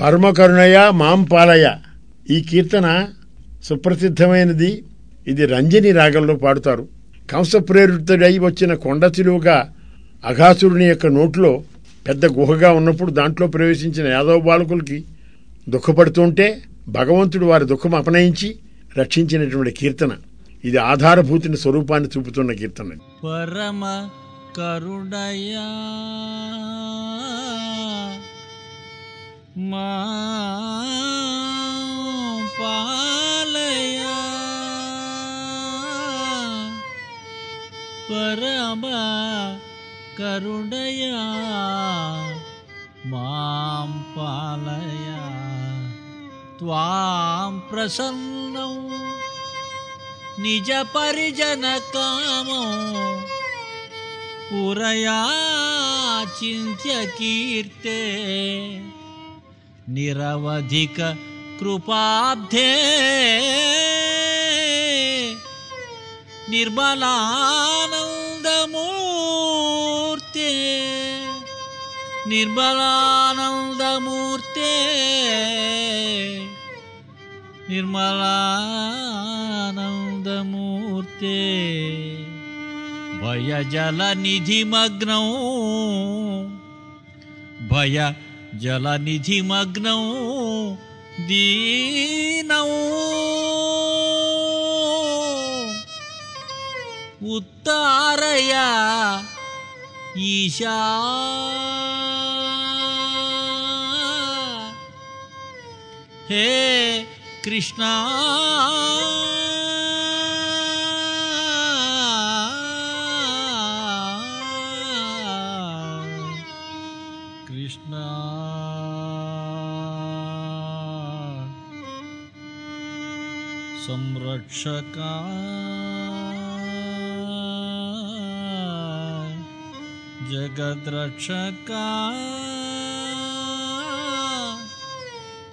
పరమకరుణయ మాం పాలయ. ఈ కీర్తన సుప్రసిద్ధమైనది. ఇది రంజని రాగంలో పాడుతారు. కంస ప్రేరితుడై వచ్చిన కొండ చిలువగా అఘాసురుని యొక్క నోట్లో పెద్ద గుహగా ఉన్నప్పుడు దాంట్లో ప్రవేశించిన యాదవ బాలకులకి దుఃఖపడుతుంటే భగవంతుడు వారి దుఃఖం అపనయించి రక్షించినటువంటి కీర్తన. ఇది ఆధారభూతిని స్వరూపాన్ని చూపుతున్న కీర్తన. పరమ కరుణయా पालया। परम करुणया मां पालया। त्वां प्रसन्नौ। निजपरिजनतामौ पुरया चिन्त्यकीर्ते कीर्ते। निरवधिक कृपाब्धे। निर्बलानन्दमूर्ते। निर्बलानन्दमूर्ते। निर्मलानन्दमूर्ते। भयजलनिधिमग्नौ। भय जलनिधिमग्नौ भय जलनिधिमग्नौ दीनौ। उत्तारय ईशा। हे कृष्णा। रक्षका जगद्रक्षका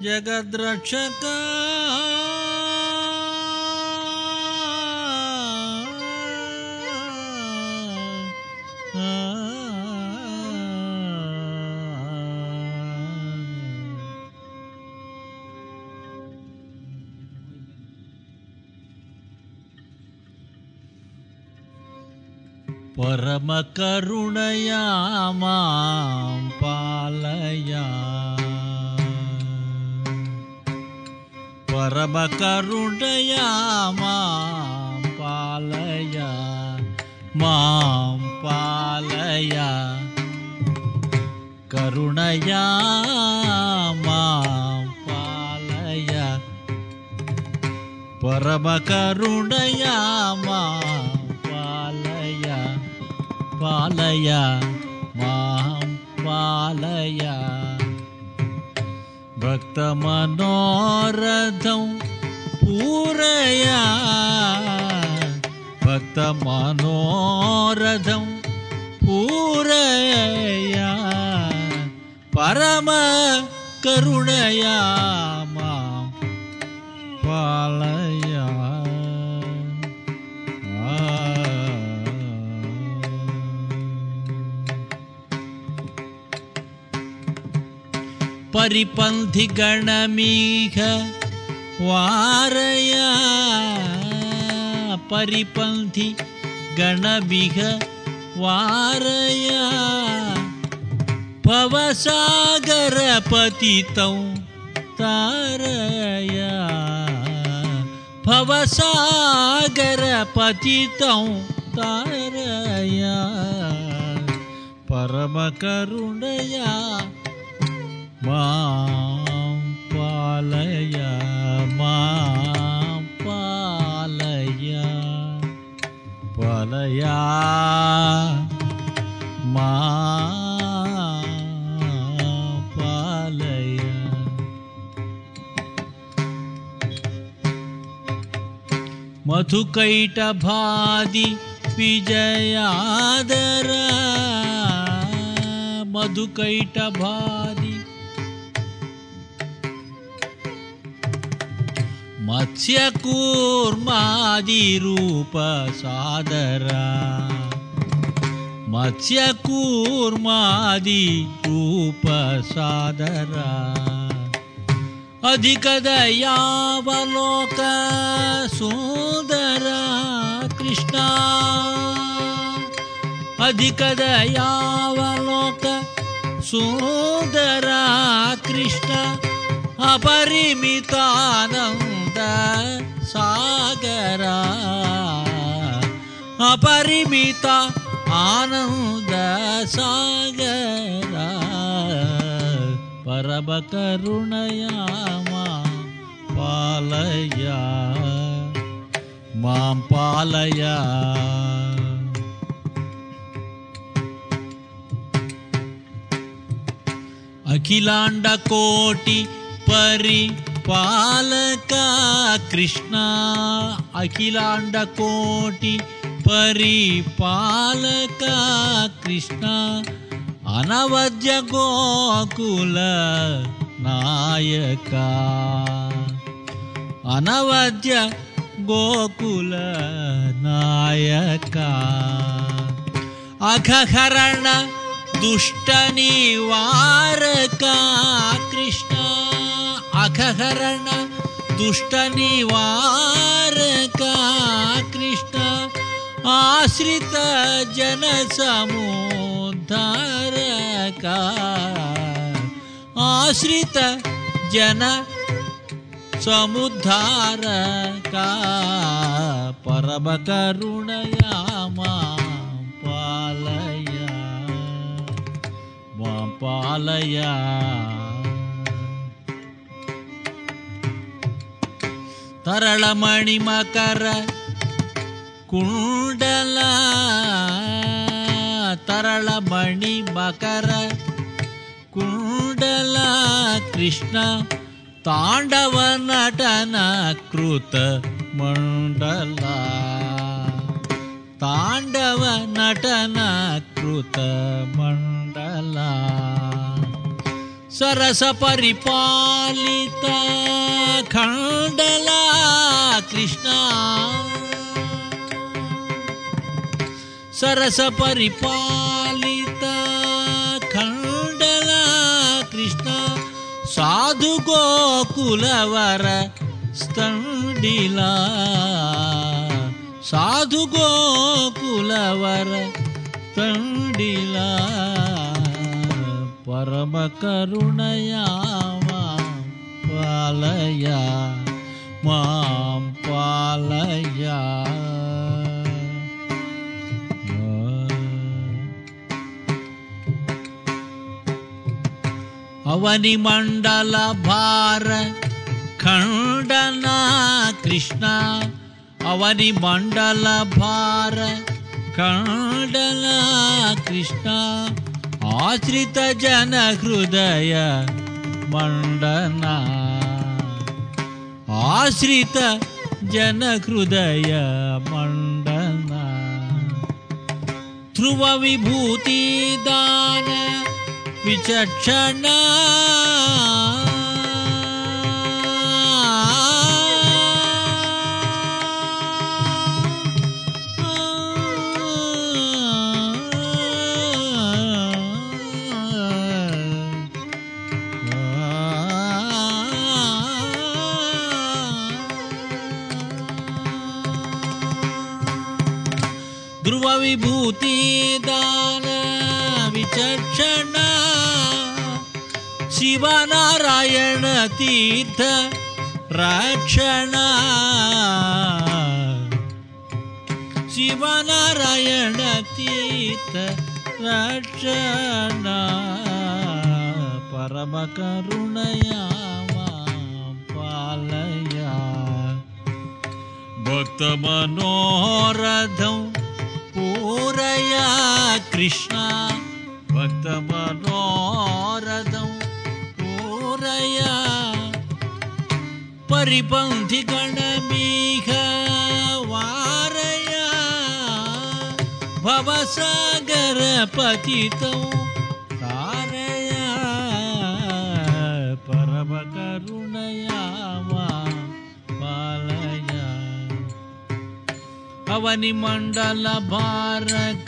जगद्रक्षका பரம கருணையாமாம் பாலையா. பரம கருணையாமாம் பாலையா. மாம் பாலையா. கருணையாமாம் பாலையா. பரம கருணையாமாம் பாலையா? மாம் பாலையா? பக்த மனோரதம் பூரையா? பக்த மனோரதம் பூரையா? பரம கருணையா? परिपंथि गणमीघ वारया परिपंथि गणमीघ वारया भवसागर पतितौ तारया भवसागर पतितौ तारया परमकरुणया मां पालय मां पालय। पालया मा पालय। मधुकैटभादि विजयादर। मधुकैटभादि मत्स्यकूर्मादिरूपसादरा। मत्स्यकूर्मादिरूपसादरा। अधिकदयावलोक सुन्दरा कृष्णा। अधिकदयावलोक सुन्दरा कृष्ण। अपरिमितानम् सागरा अपरिमित आनन्द सागरा परमकरुणया मां पालय मां पालय अखिलाण्डकोटि परिपालका कृष्ण अखिलाण्डकोटि परिपालका कृष्ण अनवद्य गोकुल नायका। अनवद्य गोकुल नायका। अघहरण दुष्ट निवारका कृष्ण पाखहरण दुष्टनिवारका कृष्ण, आश्रित जन समुद्धार आश्रित जन समुद्धार का परमकरुणया माँ पालया माँ पालया। ತರಳಮಣಿ ಮಕರ ಕುಂಡಲ ತರಳ ಮಣಿ ಮಕರ ಕುಂಡಲ ಕೃಷ್ಣ ತಾಂಡವ ನಟನ ಕೃತ ಮಂಡಲ ತಾಂಡವ ನಟನ ಕೃತ ಮಂಡಲ ಸರಸ ಪರಿಪಾಲಿತ ಖಂಡಲ సరస పరిపాలిత ఖండల కృష్ణ సాధు గోకులవర స్తండిలా. సాధు గోకులవర తండిలా పరమ కరుణయా పాలయా మాం పాలయా. अवनिमण्डलभार खण्डना कृष्णा। अवनिमण्डलभार खण्डना कृष्णा। आश्रितजनहृदय मण्डना आश्रित जन हृदय मंडना। ध्रुव विभूति ध्रुवविभूतिदान विचक्षणा। ध्रुवविभूतिदान दानविचक्षण शिवनारायण तीर्थ रक्षण शिवनारायण तीर्थ रक्षण परमकरुणया पालया भक्तमनोरथं पूरया कृष्णा भक्तमनो परिपंथी गणमीह वारया भवसागर पतितौ तारया परमकरुणया पालया। अवनिमण्डल भारकण्डल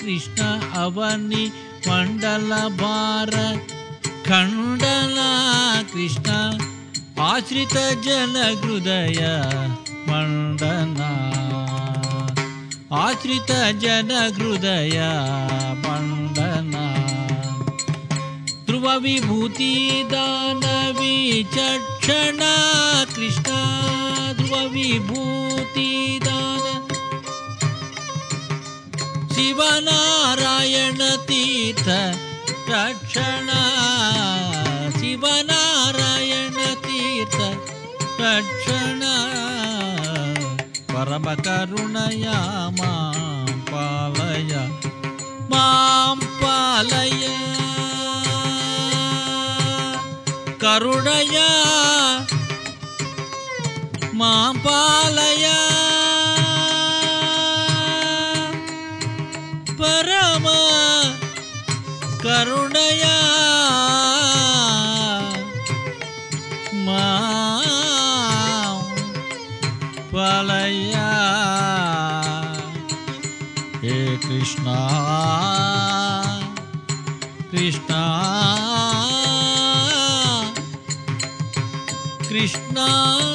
कृष्ण अवनि मण्डल भार कृष्ण आश्रितजनहृदय मण्डना आश्रितजनहृदय मण्डना ध्रुवविभूतिदानविचक्षणा कृष्ण ध्रुवविभूतिदान शिवनारायणतीर्थ ரட்சண சிவநாராயண தீர்த்த ரட்சண பரம கருணையா மாம் பாலய. மாம் பாலய கருணையா மாம் பாலய. कृष्णा